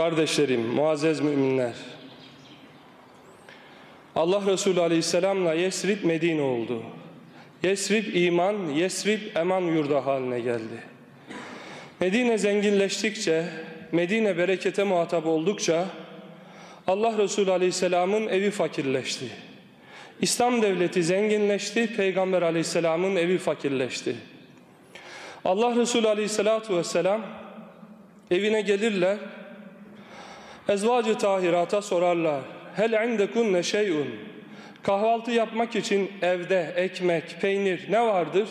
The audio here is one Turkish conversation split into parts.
Kardeşlerim, muazzez müminler. Allah Resulü Aleyhisselam'la Yesrib Medine oldu. Yesrib iman, Yesrib eman yurdu haline geldi. Medine zenginleştikçe, Medine berekete muhatap oldukça Allah Resulü Aleyhisselam'ın evi fakirleşti. İslam devleti zenginleşti, Peygamber Aleyhisselam'ın evi fakirleşti. Allah Resulü Aleyhisselatü Vesselam evine gelirler, ezvacı tahirata sorarlar. Hel indekunne şeyun. Kahvaltı yapmak için evde ekmek, peynir ne vardır?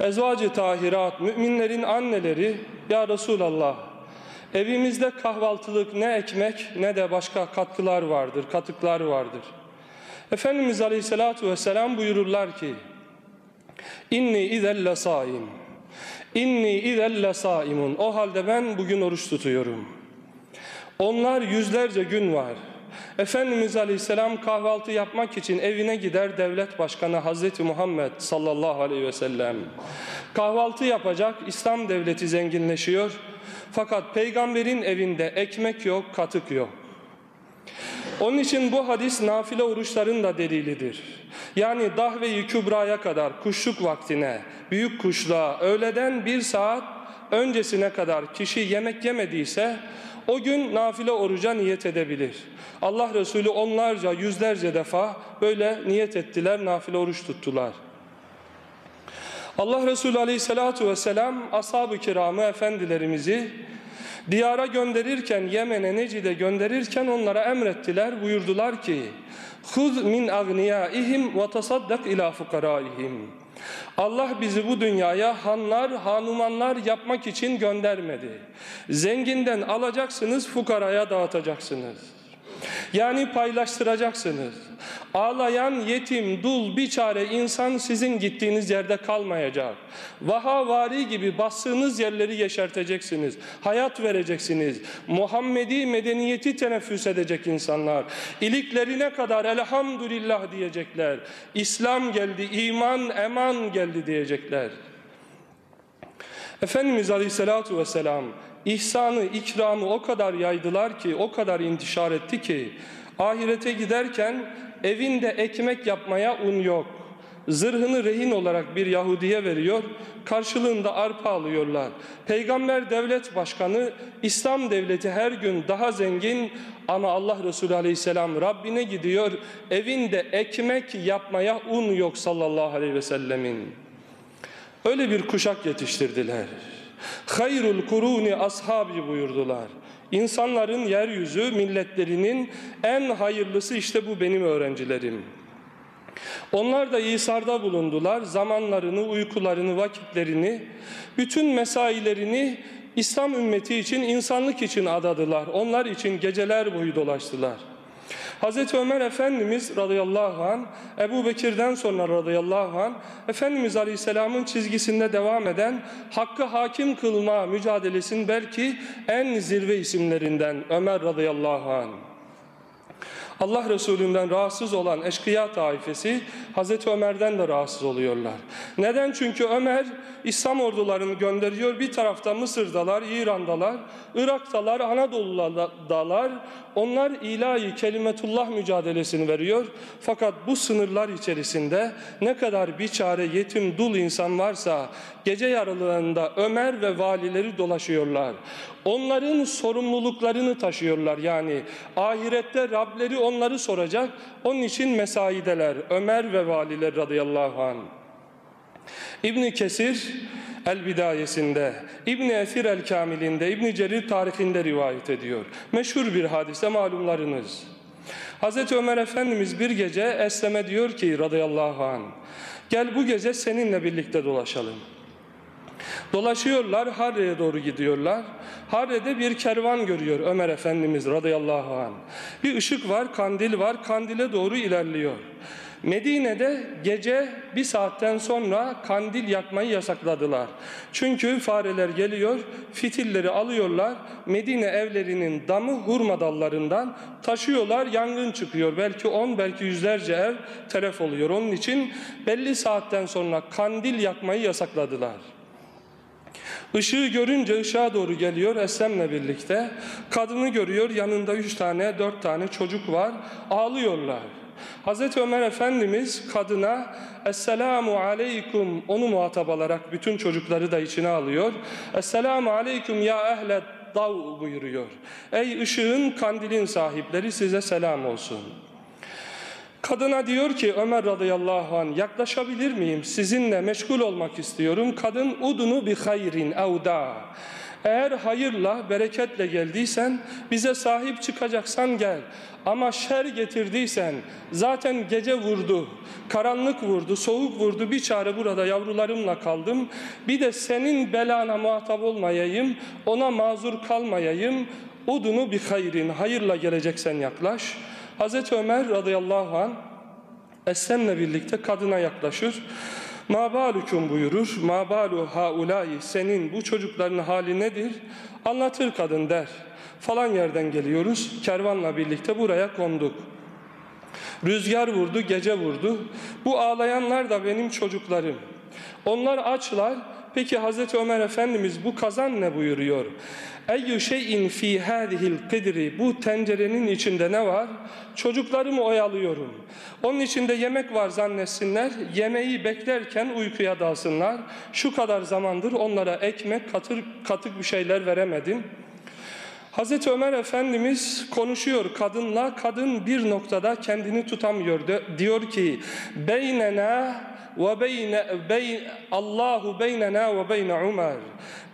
Ezvacı tahirat, müminlerin anneleri, Ya Resulallah, evimizde kahvaltılık ne ekmek ne de başka katkılar vardır, katıklar vardır. Efendimiz Aleyhisselatü Vesselam buyururlar ki, İnni izelle saim. İnni izelle saimun. O halde ben bugün oruç tutuyorum. Onlar yüzlerce gün var. Efendimiz Aleyhisselam kahvaltı yapmak için evine gider devlet başkanı Hazreti Muhammed sallallahu aleyhi ve sellem. Kahvaltı yapacak İslam devleti zenginleşiyor. Fakat peygamberin evinde ekmek yok, katık yok. Onun için bu hadis nafile oruçların da delilidir. Yani dahve-i kübraya kadar kuşluk vaktine, büyük kuşluğa, öğleden bir saat öncesine kadar kişi yemek yemediyse o gün nafile oruca niyet edebilir. Allah Resulü onlarca, yüzlerce defa böyle niyet ettiler, nafile oruç tuttular. Allah Resulü aleyhissalatu vesselam ashab-ı kiramı, efendilerimizi diyara gönderirken, Yemen'e, Necid'e gönderirken onlara emrettiler, buyurdular ki ''Huz min agniyâihim ve tasaddak ilâ fukarâihim'' Allah bizi bu dünyaya hanlar, hanumanlar yapmak için göndermedi. Zenginden alacaksınız, fukaraya dağıtacaksınız. Yani paylaştıracaksınız. Ağlayan yetim, dul, biçare insan sizin gittiğiniz yerde kalmayacak. Vahavari gibi bastığınız yerleri yeşerteceksiniz. Hayat vereceksiniz. Muhammedi medeniyeti teneffüs edecek insanlar. İliklerine kadar elhamdülillah diyecekler. İslam geldi, iman, eman geldi diyecekler. Efendimiz Aleyhisselatü Vesselam ihsanı, ikramı o kadar yaydılar ki, o kadar intişar etti ki ahirete giderken evinde ekmek yapmaya un yok. Zırhını rehin olarak bir Yahudiye veriyor, karşılığında arpa alıyorlar. Peygamber devlet başkanı, İslam devleti her gün daha zengin ama Allah Resulü aleyhisselam Rabbine gidiyor, evinde ekmek yapmaya un yok sallallahu aleyhi ve sellemin. Öyle bir kuşak yetiştirdiler. Hayrul kuruni ashabi buyurdular. İnsanların yeryüzü milletlerinin en hayırlısı işte bu benim öğrencilerim. Onlar da İsa'da bulundular. Zamanlarını, uykularını, vakitlerini, bütün mesailerini İslam ümmeti için, insanlık için adadılar. Onlar için geceler boyu dolaştılar. Hazreti Ömer Efendimiz radıyallahu an, Ebu Bekir'den sonra radıyallahu an, Efendimiz Aleyhisselam'ın çizgisinde devam eden hakkı hakim kılma mücadelesinin belki en zirve isimlerinden Ömer radıyallahu an. Allah Resulü'nden rahatsız olan eşkıya taifesi Hazreti Ömer'den de rahatsız oluyorlar. Neden? Çünkü Ömer İslam ordularını gönderiyor. Bir tarafta Mısır'dalar, İran'dalar, Irak'talar, Anadolu'dalar. Onlar ilahi kelimetullah mücadelesini veriyor. Fakat bu sınırlar içerisinde ne kadar biçare, yetim, dul insan varsa gece yarılarında Ömer ve valileri dolaşıyorlar. Onların sorumluluklarını taşıyorlar. Yani ahirette Rableri onları soracak. Onun için mesaideler. Ömer ve valiler radıyallahu anh. İbni Kesir El Bidayesinde, İbni Esir El Kamilinde, İbni Cerir tarihinde rivayet ediyor. Meşhur bir hadise malumlarınız. Hazreti Ömer Efendimiz bir gece Eslem'e diyor ki radıyallahu anh, gel bu gece seninle birlikte dolaşalım. Dolaşıyorlar, Harre'ye doğru gidiyorlar. Harre'de bir kervan görüyor Ömer Efendimiz radıyallahu anh. Bir ışık var, kandil var, kandile doğru ilerliyor. Medine'de gece bir saatten sonra kandil yakmayı yasakladılar. Çünkü fareler geliyor, fitilleri alıyorlar, Medine evlerinin damı hurma dallarından taşıyorlar, yangın çıkıyor. Belki on, belki yüzlerce ev telef oluyor. Onun için belli saatten sonra kandil yakmayı yasakladılar. Işığı görünce ışığa doğru geliyor Eslem'le birlikte. Kadını görüyor yanında üç tane dört tane çocuk var ağlıyorlar. Hazreti Ömer Efendimiz kadına Esselamu Aleyküm onu muhatap alarak bütün çocukları da içine alıyor. Esselamu Aleyküm ya ehle dav buyuruyor. Ey ışığın kandilin sahipleri size selam olsun. Kadına diyor ki Ömer radıyallahu an yaklaşabilir miyim? Sizinle meşgul olmak istiyorum. Kadın udunu bi hayrin evda. Eğer hayırla, bereketle geldiysen, bize sahip çıkacaksan gel. Ama şer getirdiysen, zaten gece vurdu, karanlık vurdu, soğuk vurdu, bir çare burada yavrularımla kaldım. Bir de senin belana muhatap olmayayım, ona mazur kalmayayım. Udunu bir hayrin, hayırla geleceksen yaklaş. Hazreti Ömer radıyallahu an Eslem'le birlikte kadına yaklaşır. Ma buyurur. Ma balu haulai senin bu çocukların hali nedir? Anlatır kadın der. Falan yerden geliyoruz. Kervanla birlikte buraya konduk. Rüzgar vurdu, gece vurdu. Bu ağlayanlar da benim çocuklarım. Onlar açlar. Peki Hazreti Ömer Efendimiz bu kazan ne buyuruyor? Eyyü şeyin fi hadihil kidri bu tencerenin içinde ne var? Çocuklarımı oyalıyorum. Onun içinde yemek var zannetsinler. Yemeği beklerken uykuya dalsınlar. Şu kadar zamandır onlara ekmek, katır, katık bir şeyler veremedim. Hazreti Ömer Efendimiz konuşuyor kadınla. Kadın bir noktada kendini tutamıyor. Diyor ki: "Beynena ve beyne bey Allahu beynena ve beyne Ömer."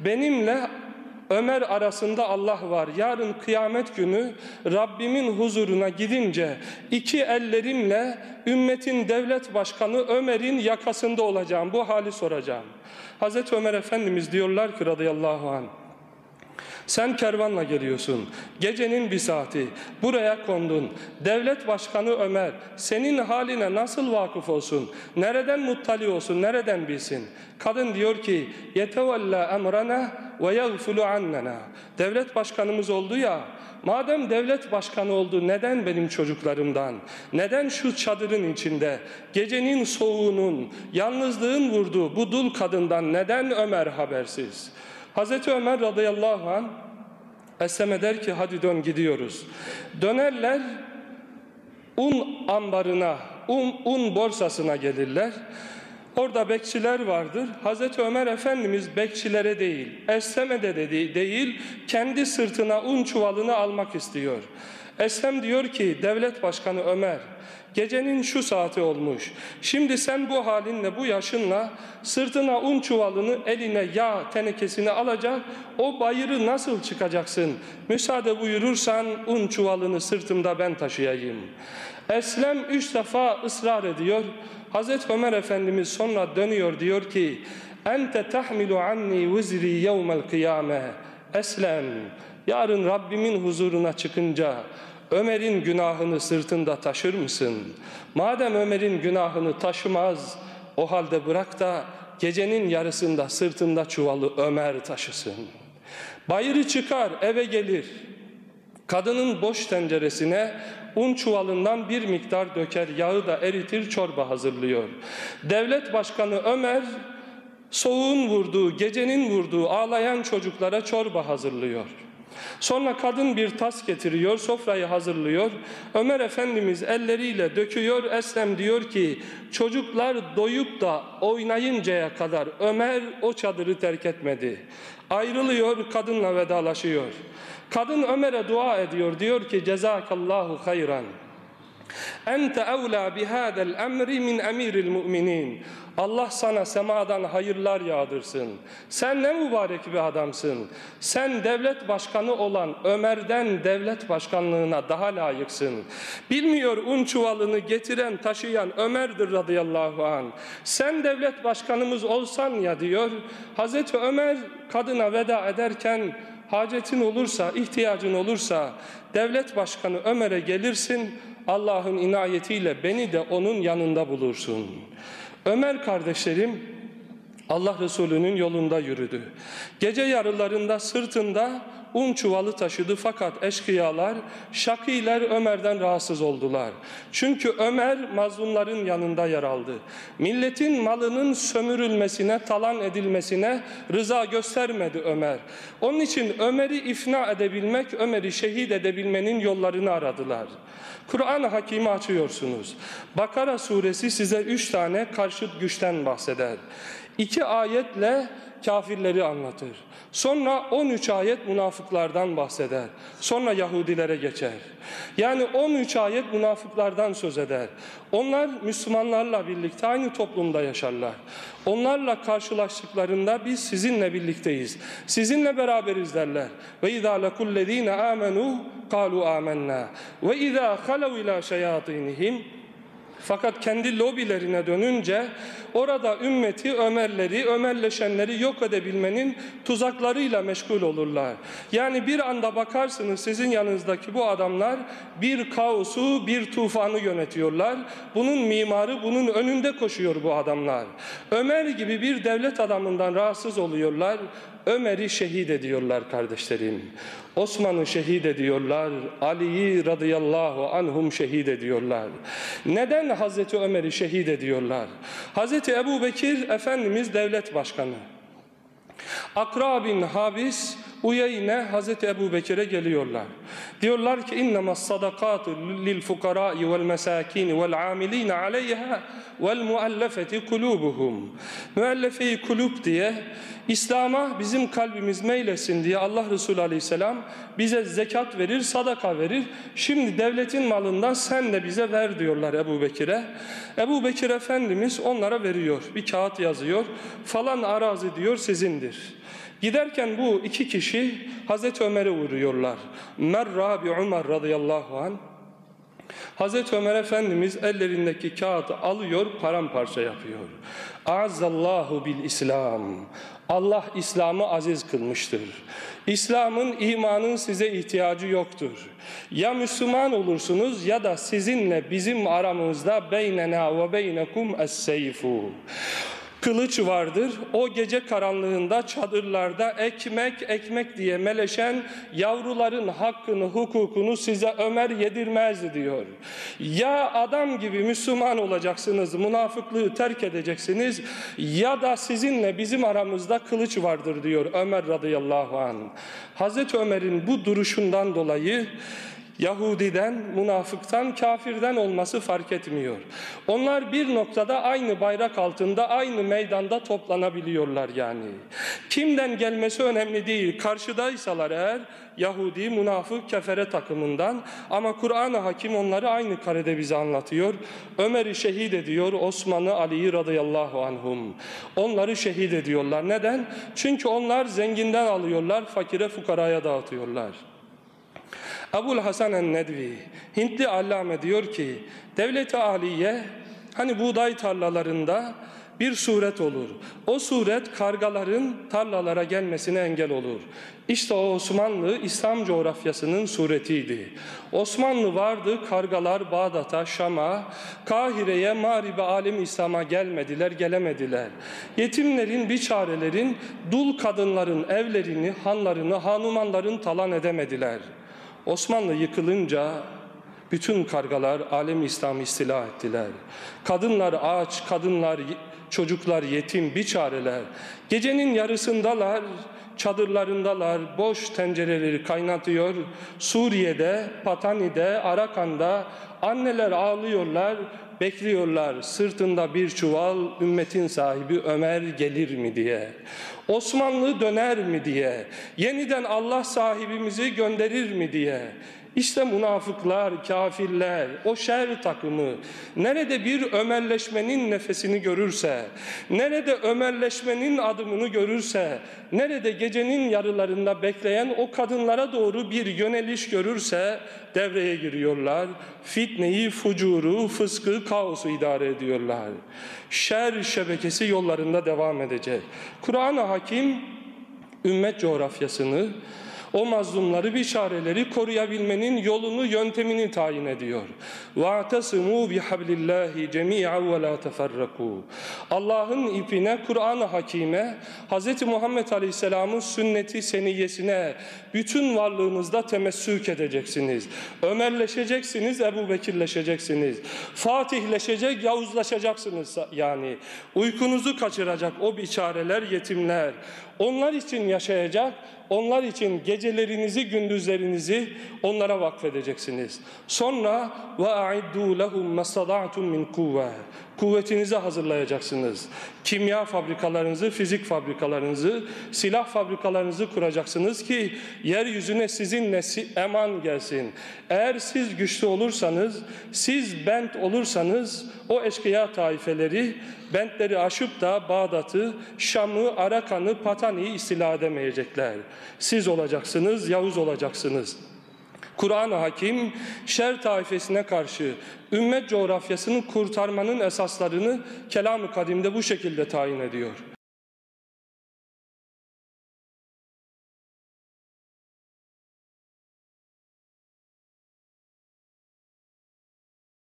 Benimle Ömer arasında Allah var. Yarın kıyamet günü Rabbimin huzuruna gidince iki ellerimle ümmetin devlet başkanı Ömer'in yakasında olacağım. Bu hali soracağım. Hazreti Ömer Efendimiz diyorlar ki radıyallahu anh. Sen kervanla geliyorsun. Gecenin bir saati. Buraya kondun. Devlet başkanı Ömer senin haline nasıl vakıf olsun? Nereden muttali olsun? Nereden bilsin? Kadın diyor ki yetevella emrana ve yagfulu annena. Devlet başkanımız oldu ya Madem devlet başkanı oldu neden benim çocuklarımdan? Neden şu çadırın içinde gecenin soğuğunun, yalnızlığın vurduğu bu dul kadından neden Ömer habersiz? Hazreti Ömer radıyallahu an Eseme der ki hadi dön gidiyoruz. Dönerler un ambarına, un, un borsasına gelirler. Orada bekçiler vardır. Hazreti Ömer Efendimiz bekçilere değil, Esseme'de de değil, kendi sırtına un çuvalını almak istiyor. Eslem diyor ki devlet başkanı Ömer Gecenin şu saati olmuş. Şimdi sen bu halinle, bu yaşınla sırtına un çuvalını, eline yağ tenekesini alacak, o bayırı nasıl çıkacaksın? Müsaade buyurursan un çuvalını sırtımda ben taşıyayım. Eslem üç defa ısrar ediyor. Hazreti Ömer Efendimiz sonra dönüyor diyor ki, Ente tahmilu anni vizri yevmel kıyame. Eslem, yarın Rabbimin huzuruna çıkınca Ömer'in günahını sırtında taşır mısın? Madem Ömer'in günahını taşımaz, o halde bırak da gecenin yarısında sırtında çuvalı Ömer taşısın. Bayırı çıkar, eve gelir. Kadının boş tenceresine un çuvalından bir miktar döker, yağı da eritir, çorba hazırlıyor. Devlet başkanı Ömer soğuğun vurduğu, gecenin vurduğu ağlayan çocuklara çorba hazırlıyor. Sonra kadın bir tas getiriyor, sofrayı hazırlıyor. Ömer Efendimiz elleriyle döküyor. Eslem diyor ki çocuklar doyup da oynayıncaya kadar Ömer o çadırı terk etmedi. Ayrılıyor, kadınla vedalaşıyor. Kadın Ömer'e dua ediyor. Diyor ki cezakallahu hayran. Ente evla bihadel emri min emiril müminin. Allah sana semadan hayırlar yağdırsın. Sen ne mübarek bir adamsın. Sen devlet başkanı olan Ömer'den devlet başkanlığına daha layıksın. Bilmiyor un çuvalını getiren taşıyan Ömer'dir radıyallahu an. Sen devlet başkanımız olsan ya diyor. Hazreti Ömer kadına veda ederken hacetin olursa, ihtiyacın olursa devlet başkanı Ömer'e gelirsin. Allah'ın inayetiyle beni de onun yanında bulursun. Ömer kardeşlerim Allah Resulü'nün yolunda yürüdü. Gece yarılarında sırtında un çuvalı taşıdı fakat eşkıyalar, şakiler Ömer'den rahatsız oldular. Çünkü Ömer mazlumların yanında yer aldı. Milletin malının sömürülmesine, talan edilmesine rıza göstermedi Ömer. Onun için Ömer'i ifna edebilmek, Ömer'i şehit edebilmenin yollarını aradılar. Kur'an-ı Hakim'i açıyorsunuz. Bakara suresi size üç tane karşıt güçten bahseder. İki ayetle kafirleri anlatır. Sonra 13 ayet münafıklardan bahseder. Sonra Yahudilere geçer. Yani 13 ayet münafıklardan söz eder. Onlar Müslümanlarla birlikte aynı toplumda yaşarlar. Onlarla karşılaştıklarında biz sizinle birlikteyiz. Sizinle beraberiz derler. Ve izâ lekullezîne âmenû kâlu âmennâ. Ve izâ halev ilâ şeyâtînihim fakat kendi lobilerine dönünce orada ümmeti Ömerleri, Ömerleşenleri yok edebilmenin tuzaklarıyla meşgul olurlar. Yani bir anda bakarsınız sizin yanınızdaki bu adamlar bir kaosu, bir tufanı yönetiyorlar. Bunun mimarı, bunun önünde koşuyor bu adamlar. Ömer gibi bir devlet adamından rahatsız oluyorlar. Ömer'i şehit ediyorlar kardeşlerim. Osman'ı şehit ediyorlar. Ali'yi radıyallahu anhum şehit ediyorlar. Neden Hazreti Ömer'i şehit ediyorlar? Hazreti Ebu Bekir Efendimiz devlet başkanı. Akra bin Habis Uyeyne Hazreti Ebu Bekir'e geliyorlar. Diyorlar ki innemas sadakatu lil fukarai vel mesakin vel amilin aleyha vel muallefeti kulubuhum. Müellefe-i kulub diye İslam'a bizim kalbimiz meylesin diye Allah Resulü Aleyhisselam bize zekat verir, sadaka verir. Şimdi devletin malından sen de bize ver diyorlar Ebu Bekir'e. Ebu Bekir Efendimiz onlara veriyor. Bir kağıt yazıyor. Falan arazi diyor sizindir. Giderken bu iki kişi Hazreti Ömer'e uğruyorlar. Merra bi Umar radıyallahu anh. Hazreti Ömer Efendimiz ellerindeki kağıdı alıyor, paramparça yapıyor. Azzallahu bil İslam. Allah İslam'ı aziz kılmıştır. İslam'ın, imanın size ihtiyacı yoktur. Ya Müslüman olursunuz ya da sizinle bizim aramızda beynena ve beynekum es-seyfu kılıç vardır. O gece karanlığında çadırlarda ekmek ekmek diye meleşen yavruların hakkını hukukunu size Ömer yedirmez diyor. Ya adam gibi Müslüman olacaksınız, münafıklığı terk edeceksiniz ya da sizinle bizim aramızda kılıç vardır diyor Ömer radıyallahu anh. Hazreti Ömer'in bu duruşundan dolayı Yahudiden, münafıktan, kafirden olması fark etmiyor. Onlar bir noktada aynı bayrak altında, aynı meydanda toplanabiliyorlar yani. Kimden gelmesi önemli değil. Karşıdaysalar eğer Yahudi, münafık, kefere takımından ama Kur'an-ı Hakim onları aynı karede bize anlatıyor. Ömer'i şehit ediyor, Osman'ı, Ali'yi radıyallahu anhum. Onları şehit ediyorlar. Neden? Çünkü onlar zenginden alıyorlar, fakire fukaraya dağıtıyorlar. Ebul Hasan el-Nedvi Hintli allame diyor ki devlet-i aliye hani buğday tarlalarında bir suret olur. O suret kargaların tarlalara gelmesine engel olur. İşte o Osmanlı İslam coğrafyasının suretiydi. Osmanlı vardı, kargalar Bağdat'a, Şam'a, Kahire'ye, Mağrib'e, alim İslam'a gelmediler, gelemediler. Yetimlerin, biçarelerin, dul kadınların evlerini, hanlarını, hanumanların talan edemediler. Osmanlı yıkılınca bütün kargalar alem İslam istila ettiler. Kadınlar aç, kadınlar, çocuklar yetim, biçareler. Gecenin yarısındalar, çadırlarındalar, boş tencereleri kaynatıyor. Suriye'de, Patani'de, Arakan'da anneler ağlıyorlar, bekliyorlar sırtında bir çuval ümmetin sahibi Ömer gelir mi diye. Osmanlı döner mi diye. Yeniden Allah sahibimizi gönderir mi diye. İşte münafıklar, kafirler, o şer takımı nerede bir ömerleşmenin nefesini görürse, nerede ömerleşmenin adımını görürse, nerede gecenin yarılarında bekleyen o kadınlara doğru bir yöneliş görürse devreye giriyorlar. Fitneyi, fucuru, fıskı, kaosu idare ediyorlar. Şer şebekesi yollarında devam edecek. Kur'an-ı Hakim ümmet coğrafyasını o mazlumları, biçareleri koruyabilmenin yolunu, yöntemini tayin ediyor. وَاَعْتَصِمُوا بِحَبْلِ اللّٰهِ جَمِيعًا وَلَا تَفَرَّقُوا Allah'ın ipine, Kur'an-ı Hakime, Hz. Muhammed Aleyhisselam'ın sünneti seniyyesine bütün varlığınızda temessük edeceksiniz. Ömerleşeceksiniz, Ebu Bekirleşeceksiniz. Fatihleşecek, Yavuzlaşacaksınız yani. Uykunuzu kaçıracak o biçareler, yetimler. Onlar için yaşayacak, onlar için gecelerinizi, gündüzlerinizi onlara vakfedeceksiniz. Sonra ve a'iddu lehum masada'tum min kuvve. Kuvvetinizi hazırlayacaksınız. Kimya fabrikalarınızı, fizik fabrikalarınızı, silah fabrikalarınızı kuracaksınız ki yeryüzüne sizinle eman gelsin. Eğer siz güçlü olursanız, siz bent olursanız o eşkıya taifeleri bentleri aşıp da Bağdat'ı, Şam'ı, Arakan'ı, Patani'yi istila edemeyecekler. Siz olacaksınız, Yavuz olacaksınız. Kur'an-ı Hakim şer taifesine karşı ümmet coğrafyasını kurtarmanın esaslarını kelam-ı kadimde bu şekilde tayin ediyor.